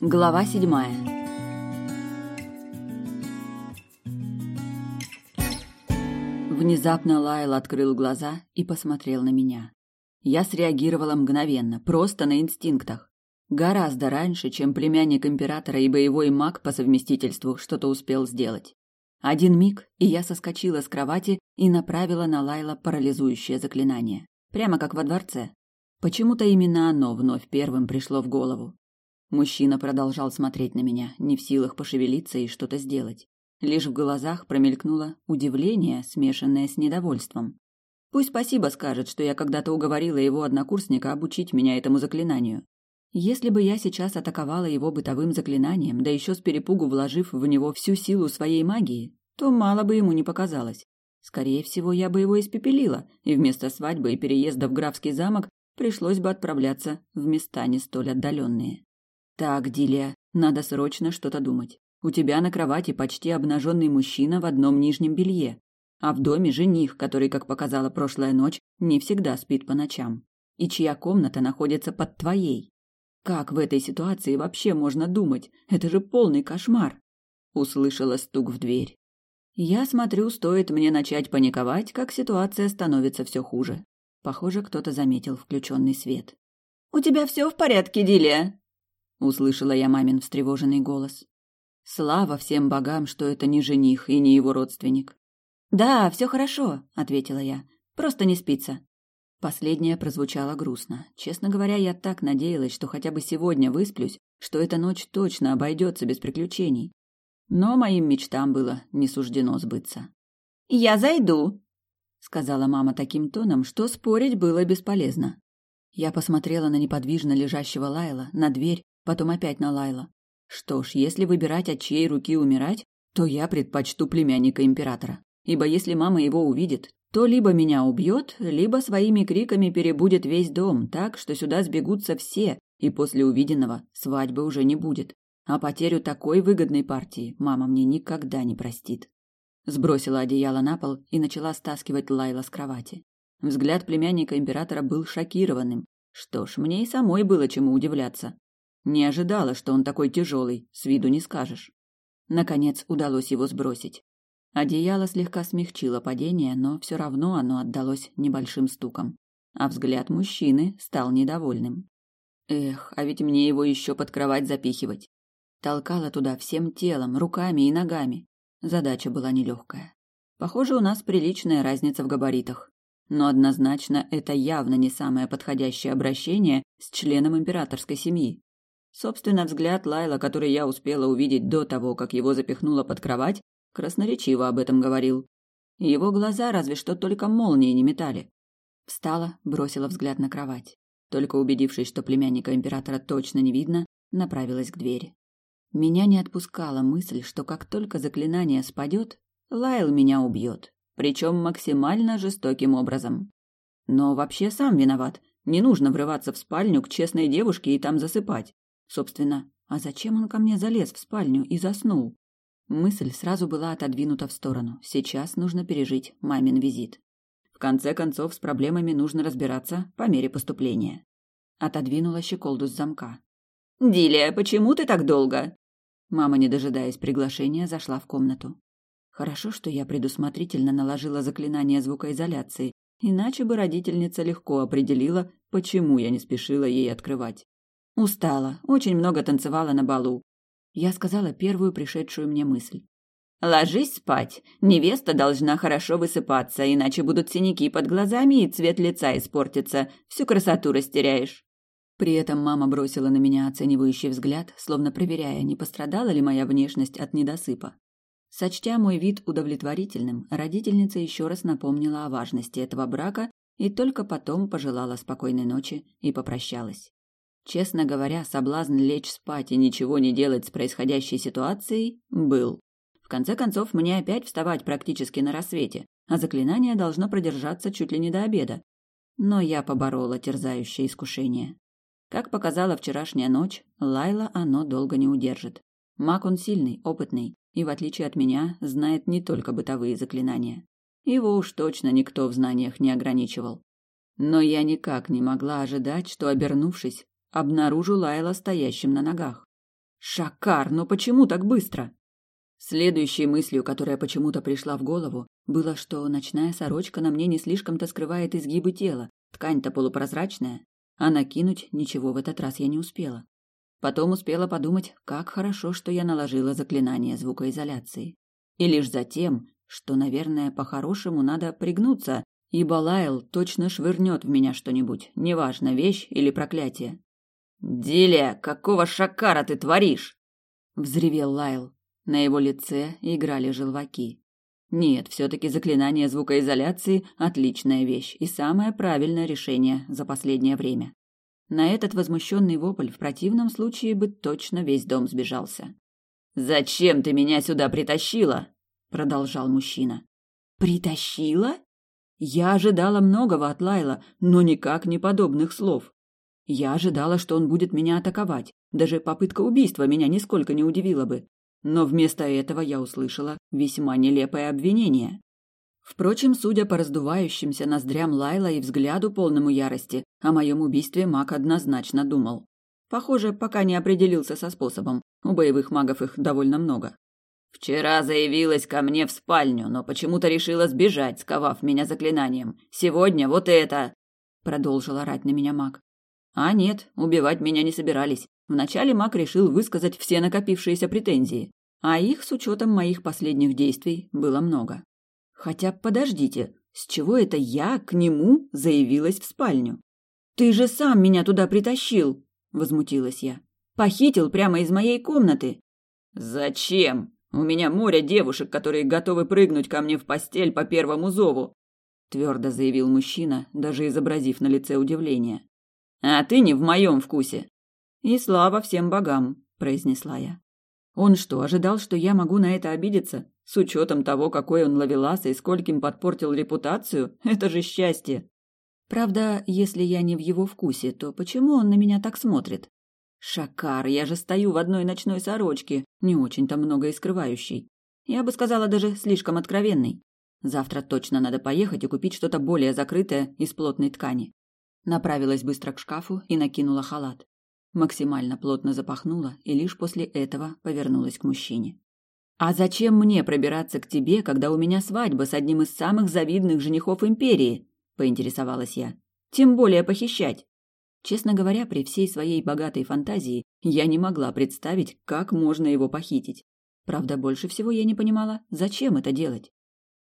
Глава седьмая. Внезапно Лайл открыл глаза и посмотрел на меня. Я среагировала мгновенно, просто на инстинктах. Гораздо раньше, чем племянник императора и боевой маг по совместительству что-то успел сделать. Один миг, и я соскочила с кровати и направила на Лайла парализующее заклинание. Прямо как во дворце. Почему-то именно оно вновь первым пришло в голову. Мужчина продолжал смотреть на меня, не в силах пошевелиться и что-то сделать. Лишь в глазах промелькнуло удивление, смешанное с недовольством. Пусть спасибо скажет, что я когда-то уговорила его однокурсника обучить меня этому заклинанию. Если бы я сейчас атаковала его бытовым заклинанием, да еще с перепугу вложив в него всю силу своей магии, то мало бы ему не показалось. Скорее всего, я бы его испепелила, и вместо свадьбы и переезда в графский замок пришлось бы отправляться в места не столь отдаленные. Так, Дилия, надо срочно что-то думать. У тебя на кровати почти обнаженный мужчина в одном нижнем белье, а в доме жених, который, как показала прошлая ночь, не всегда спит по ночам, и чья комната находится под твоей. Как в этой ситуации вообще можно думать? Это же полный кошмар. Услышала стук в дверь. Я смотрю, стоит мне начать паниковать, как ситуация становится все хуже. Похоже, кто-то заметил включенный свет. «У тебя все в порядке, Дилия?» Услышала я мамин встревоженный голос. Слава всем богам, что это не жених и не его родственник. Да, все хорошо, ответила я. Просто не спится. Последнее прозвучало грустно. Честно говоря, я так надеялась, что хотя бы сегодня высплюсь, что эта ночь точно обойдется без приключений. Но моим мечтам было не суждено сбыться. «Я зайду», — сказала мама таким тоном, что спорить было бесполезно. Я посмотрела на неподвижно лежащего Лайла, на дверь, потом опять на Лайла. Что ж, если выбирать, от чьей руки умирать, то я предпочту племянника императора. Ибо если мама его увидит, то либо меня убьет, либо своими криками перебудет весь дом, так что сюда сбегутся все, и после увиденного свадьбы уже не будет. А потерю такой выгодной партии мама мне никогда не простит. Сбросила одеяло на пол и начала стаскивать Лайла с кровати. Взгляд племянника императора был шокированным. Что ж, мне и самой было чему удивляться. Не ожидала, что он такой тяжелый, с виду не скажешь. Наконец удалось его сбросить. Одеяло слегка смягчило падение, но все равно оно отдалось небольшим стуком. А взгляд мужчины стал недовольным. Эх, а ведь мне его еще под кровать запихивать. Толкала туда всем телом, руками и ногами. Задача была нелегкая. Похоже, у нас приличная разница в габаритах. Но однозначно это явно не самое подходящее обращение с членом императорской семьи. Собственно, взгляд Лайла, который я успела увидеть до того, как его запихнула под кровать, красноречиво об этом говорил. Его глаза разве что только молнии не метали. Встала, бросила взгляд на кровать. Только убедившись, что племянника императора точно не видно, направилась к двери. Меня не отпускала мысль, что как только заклинание спадет, Лайл меня убьет, причем максимально жестоким образом. Но вообще сам виноват. Не нужно врываться в спальню к честной девушке и там засыпать. Собственно, а зачем он ко мне залез в спальню и заснул? Мысль сразу была отодвинута в сторону. Сейчас нужно пережить мамин визит. В конце концов, с проблемами нужно разбираться по мере поступления. Отодвинула щеколду с замка. «Дилия, почему ты так долго?» Мама, не дожидаясь приглашения, зашла в комнату. Хорошо, что я предусмотрительно наложила заклинание звукоизоляции, иначе бы родительница легко определила, почему я не спешила ей открывать. Устала, очень много танцевала на балу. Я сказала первую пришедшую мне мысль. Ложись спать. Невеста должна хорошо высыпаться, иначе будут синяки под глазами и цвет лица испортится. Всю красоту растеряешь. При этом мама бросила на меня оценивающий взгляд, словно проверяя, не пострадала ли моя внешность от недосыпа. Сочтя мой вид удовлетворительным, родительница еще раз напомнила о важности этого брака и только потом пожелала спокойной ночи и попрощалась. Честно говоря, соблазн лечь спать и ничего не делать с происходящей ситуацией был. В конце концов, мне опять вставать практически на рассвете, а заклинание должно продержаться чуть ли не до обеда. Но я поборола терзающее искушение. Как показала вчерашняя ночь, Лайла оно долго не удержит. Маг он сильный, опытный, и, в отличие от меня, знает не только бытовые заклинания. Его уж точно никто в знаниях не ограничивал. Но я никак не могла ожидать, что, обернувшись, обнаружу Лайла стоящим на ногах. Шакар, но почему так быстро? Следующей мыслью, которая почему-то пришла в голову, было, что ночная сорочка на мне не слишком-то скрывает изгибы тела, ткань-то полупрозрачная, а накинуть ничего в этот раз я не успела. Потом успела подумать, как хорошо, что я наложила заклинание звукоизоляции. И лишь затем, что, наверное, по-хорошему надо пригнуться, ибо Лайл точно швырнет в меня что-нибудь, неважно, вещь или проклятие. «Дилия, какого шакара ты творишь?» — взревел Лайл. На его лице играли желваки. Нет, все-таки заклинание звукоизоляции – отличная вещь и самое правильное решение за последнее время. На этот возмущенный вопль в противном случае бы точно весь дом сбежался. «Зачем ты меня сюда притащила?» – продолжал мужчина. «Притащила?» Я ожидала многого от Лайла, но никак не подобных слов. Я ожидала, что он будет меня атаковать. Даже попытка убийства меня нисколько не удивила бы. Но вместо этого я услышала весьма нелепое обвинение. Впрочем, судя по раздувающимся ноздрям Лайла и взгляду полному ярости, о моем убийстве маг однозначно думал. Похоже, пока не определился со способом. У боевых магов их довольно много. «Вчера заявилась ко мне в спальню, но почему-то решила сбежать, сковав меня заклинанием. Сегодня вот это!» Продолжил орать на меня маг. А нет, убивать меня не собирались. Вначале маг решил высказать все накопившиеся претензии, а их с учетом моих последних действий было много. Хотя подождите, с чего это я к нему заявилась в спальню? Ты же сам меня туда притащил, возмутилась я. Похитил прямо из моей комнаты. Зачем? У меня море девушек, которые готовы прыгнуть ко мне в постель по первому зову, твердо заявил мужчина, даже изобразив на лице удивление. А ты не в моем вкусе. И слава всем богам, произнесла я. Он что, ожидал, что я могу на это обидеться? С учетом того, какой он ловелас и скольким подпортил репутацию, это же счастье. Правда, если я не в его вкусе, то почему он на меня так смотрит? Шакар, я же стою в одной ночной сорочке, не очень-то много и скрывающей. Я бы сказала, даже слишком откровенной. Завтра точно надо поехать и купить что-то более закрытое из плотной ткани. Направилась быстро к шкафу и накинула халат. Максимально плотно запахнула и лишь после этого повернулась к мужчине. «А зачем мне пробираться к тебе, когда у меня свадьба с одним из самых завидных женихов империи?» – поинтересовалась я. «Тем более похищать». Честно говоря, при всей своей богатой фантазии я не могла представить, как можно его похитить. Правда, больше всего я не понимала, зачем это делать.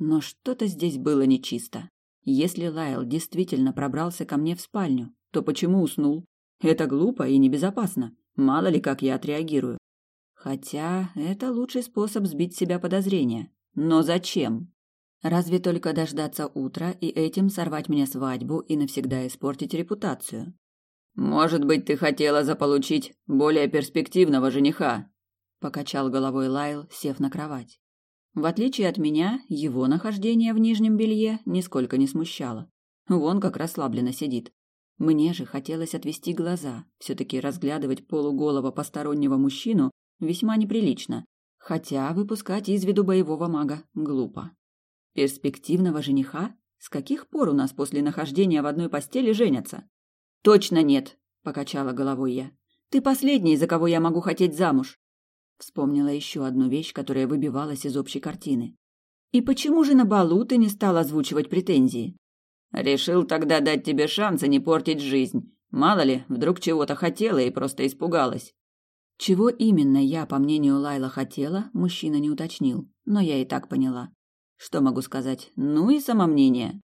Но что-то здесь было нечисто. Если Лайл действительно пробрался ко мне в спальню, то почему уснул? Это глупо и небезопасно. Мало ли, как я отреагирую. Хотя это лучший способ сбить себя подозрения. Но зачем? Разве только дождаться утра и этим сорвать мне свадьбу и навсегда испортить репутацию? Может быть, ты хотела заполучить более перспективного жениха? Покачал головой Лайл, сев на кровать. В отличие от меня, его нахождение в нижнем белье нисколько не смущало. Вон как расслабленно сидит. Мне же хотелось отвести глаза. Все-таки разглядывать полуголого постороннего мужчину весьма неприлично. Хотя выпускать из виду боевого мага глупо. Перспективного жениха? С каких пор у нас после нахождения в одной постели женятся? Точно нет, покачала головой я. Ты последний, за кого я могу хотеть замуж. Вспомнила еще одну вещь, которая выбивалась из общей картины. И почему же на балу ты не стал озвучивать претензии? Решил тогда дать тебе шанс, а не портить жизнь. Мало ли, вдруг чего-то хотела и просто испугалась. Чего именно я, по мнению Лайла, хотела, мужчина не уточнил, но я и так поняла. Что могу сказать? Ну и самомнение.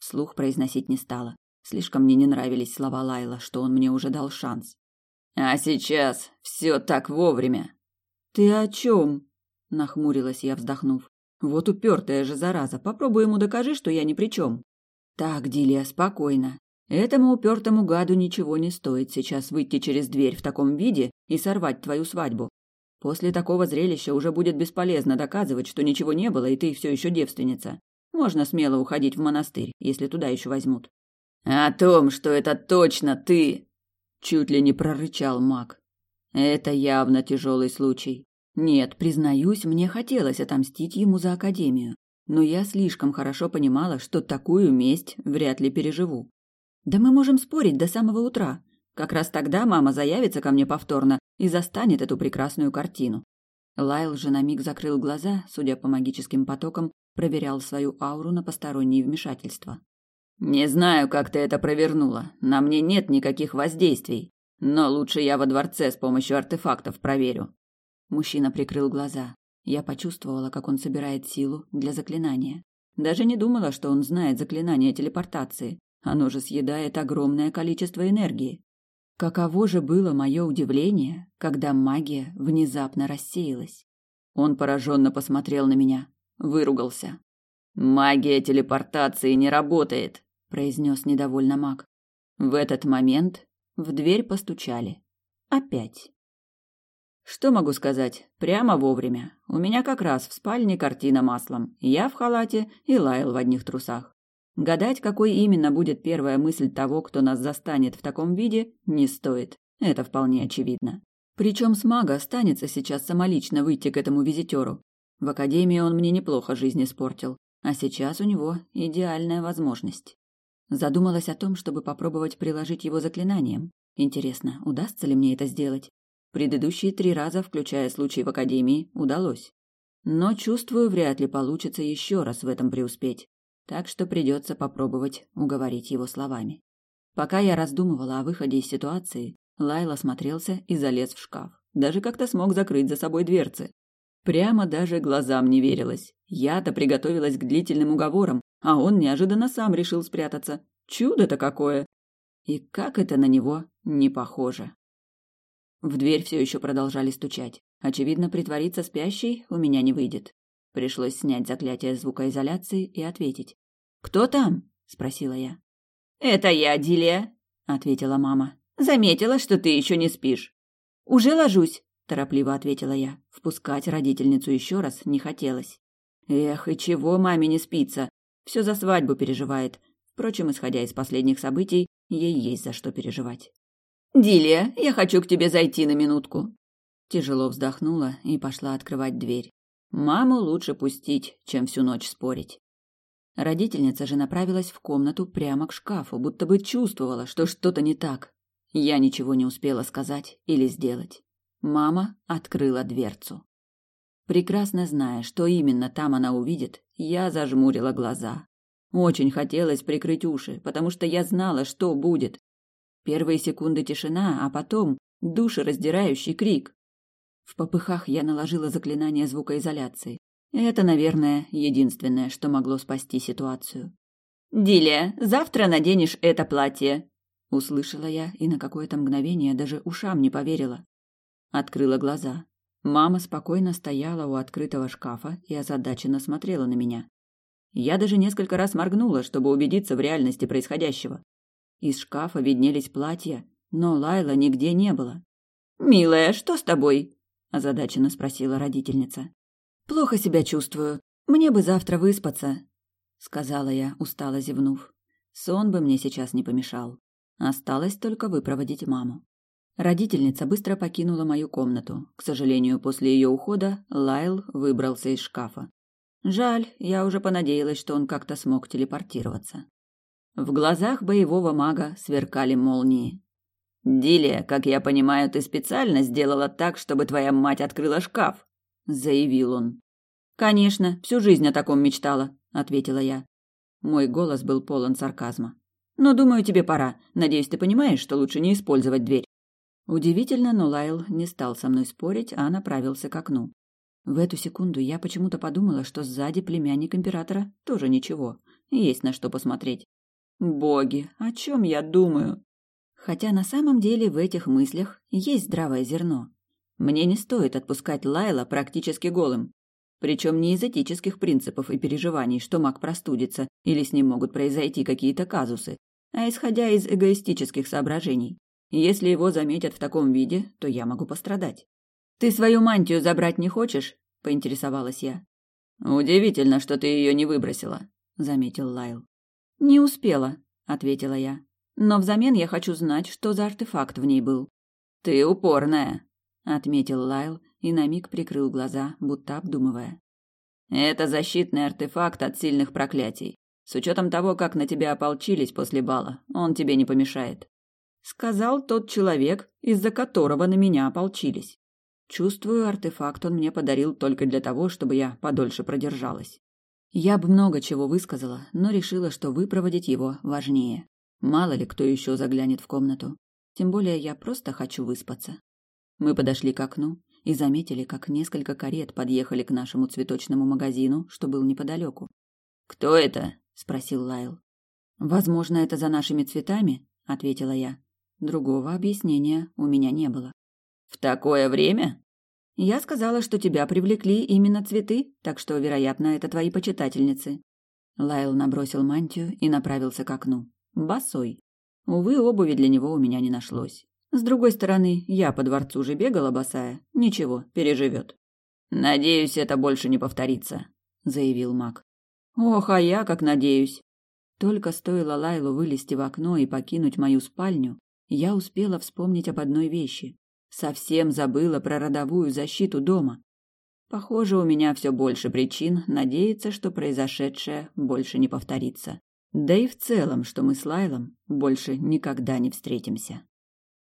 Слух произносить не стала. Слишком мне не нравились слова Лайла, что он мне уже дал шанс. А сейчас все так вовремя. «Ты о чем?» – нахмурилась я, вздохнув. «Вот упертая же зараза, попробуй ему докажи, что я ни при чем». «Так, Дилия, спокойно. Этому упертому гаду ничего не стоит сейчас выйти через дверь в таком виде и сорвать твою свадьбу. После такого зрелища уже будет бесполезно доказывать, что ничего не было, и ты все еще девственница. Можно смело уходить в монастырь, если туда еще возьмут». «О том, что это точно ты!» Чуть ли не прорычал маг. «Это явно тяжелый случай. Нет, признаюсь, мне хотелось отомстить ему за академию, но я слишком хорошо понимала, что такую месть вряд ли переживу. Да мы можем спорить до самого утра. Как раз тогда мама заявится ко мне повторно, и застанет эту прекрасную картину. Лайл же на миг закрыл глаза, судя по магическим потокам, проверял свою ауру на посторонние вмешательства. «Не знаю, как ты это провернула. На мне нет никаких воздействий. Но лучше я во дворце с помощью артефактов проверю». Мужчина прикрыл глаза. Я почувствовала, как он собирает силу для заклинания. Даже не думала, что он знает заклинание телепортации. Оно же съедает огромное количество энергии. Каково же было мое удивление, когда магия внезапно рассеялась. Он пораженно посмотрел на меня, выругался. «Магия телепортации не работает», — произнес недовольно маг. В этот момент в дверь постучали. Опять. Что могу сказать? Прямо вовремя. У меня как раз в спальне картина маслом. Я в халате и Лайл в одних трусах. Гадать, какой именно будет первая мысль того, кто нас застанет в таком виде, не стоит. Это вполне очевидно. Причем с мага останется сейчас самолично выйти к этому визитеру. В академии он мне неплохо жизнь испортил, а сейчас у него идеальная возможность. Задумалась о том, чтобы попробовать приложить его заклинанием. Интересно, удастся ли мне это сделать? Предыдущие три раза, включая случай в академии, удалось. Но чувствую, вряд ли получится еще раз в этом преуспеть так что придется попробовать уговорить его словами. Пока я раздумывала о выходе из ситуации, Лайла смотрелся и залез в шкаф. Даже как-то смог закрыть за собой дверцы. Прямо даже глазам не верилось. Я-то приготовилась к длительным уговорам, а он неожиданно сам решил спрятаться. Чудо-то какое! И как это на него не похоже. В дверь все еще продолжали стучать. Очевидно, притвориться спящей у меня не выйдет. Пришлось снять заклятие звукоизоляции и ответить. «Кто там?» – спросила я. «Это я, Дилия», – ответила мама. «Заметила, что ты еще не спишь». «Уже ложусь», – торопливо ответила я. Впускать родительницу еще раз не хотелось. Эх, и чего маме не спится? Все за свадьбу переживает. Впрочем, исходя из последних событий, ей есть за что переживать. «Дилия, я хочу к тебе зайти на минутку». Тяжело вздохнула и пошла открывать дверь. Маму лучше пустить, чем всю ночь спорить. Родительница же направилась в комнату прямо к шкафу, будто бы чувствовала, что что-то не так. Я ничего не успела сказать или сделать. Мама открыла дверцу. Прекрасно зная, что именно там она увидит, я зажмурила глаза. Очень хотелось прикрыть уши, потому что я знала, что будет. Первые секунды тишина, а потом душераздирающий крик. В попыхах я наложила заклинание звукоизоляции. Это, наверное, единственное, что могло спасти ситуацию. «Дилия, завтра наденешь это платье!» Услышала я и на какое-то мгновение даже ушам не поверила. Открыла глаза. Мама спокойно стояла у открытого шкафа и озадаченно смотрела на меня. Я даже несколько раз моргнула, чтобы убедиться в реальности происходящего. Из шкафа виднелись платья, но Лайла нигде не было. «Милая, что с тобой?» озадаченно спросила родительница. Плохо себя чувствую. Мне бы завтра выспаться, сказала я, устало зевнув. Сон бы мне сейчас не помешал. Осталось только выпроводить маму. Родительница быстро покинула мою комнату. К сожалению, после ее ухода Лайл выбрался из шкафа. Жаль, я уже понадеялась, что он как-то смог телепортироваться. В глазах боевого мага сверкали молнии. «Дилия, как я понимаю, ты специально сделала так, чтобы твоя мать открыла шкаф», — заявил он. «Конечно, всю жизнь о таком мечтала», — ответила я. Мой голос был полон сарказма. «Но думаю, тебе пора. Надеюсь, ты понимаешь, что лучше не использовать дверь». Удивительно, но Лайл не стал со мной спорить, а направился к окну. В эту секунду я почему-то подумала, что сзади племянник императора тоже ничего. Есть на что посмотреть. Боги, о чем я думаю? Хотя на самом деле в этих мыслях есть здравое зерно. Мне не стоит отпускать Лайла практически голым. Причем не из этических принципов и переживаний, что маг простудится или с ним могут произойти какие-то казусы, а исходя из эгоистических соображений. Если его заметят в таком виде, то я могу пострадать. «Ты свою мантию забрать не хочешь?» – поинтересовалась я. «Удивительно, что ты ее не выбросила», – заметил Лайл. «Не успела», – ответила я. Но взамен я хочу знать, что за артефакт в ней был. Ты упорная, отметил Лайл и на миг прикрыл глаза, будто обдумывая. Это защитный артефакт от сильных проклятий. С учетом того, как на тебя ополчились после бала, он тебе не помешает. сказал тот человек, из-за которого на меня ополчились. Чувствую, артефакт он мне подарил только для того, чтобы я подольше продержалась. Я бы много чего высказала, но решила, что выпроводить его важнее. Мало ли кто еще заглянет в комнату. Тем более я просто хочу выспаться. Мы подошли к окну и заметили, как несколько карет подъехали к нашему цветочному магазину, что был неподалеку. «Кто это?» – спросил Лайл. «Возможно, это за нашими цветами?» – ответила я. Другого объяснения у меня не было. В такое время? Я сказала, что тебя привлекли именно цветы, так что, вероятно, это твои почитательницы. Лайл набросил мантию и направился к окну. Босой. Увы, обуви для него у меня не нашлось. С другой стороны, я по дворцу же бегала босая. Ничего, переживет. «Надеюсь, это больше не повторится», — заявил маг. «Ох, а я как надеюсь». Только стоило Лайлу вылезти в окно и покинуть мою спальню, я успела вспомнить об одной вещи. Совсем забыла про родовую защиту дома. Похоже, у меня все больше причин надеяться, что произошедшее больше не повторится. Да и в целом, что мы с Лайлом больше никогда не встретимся.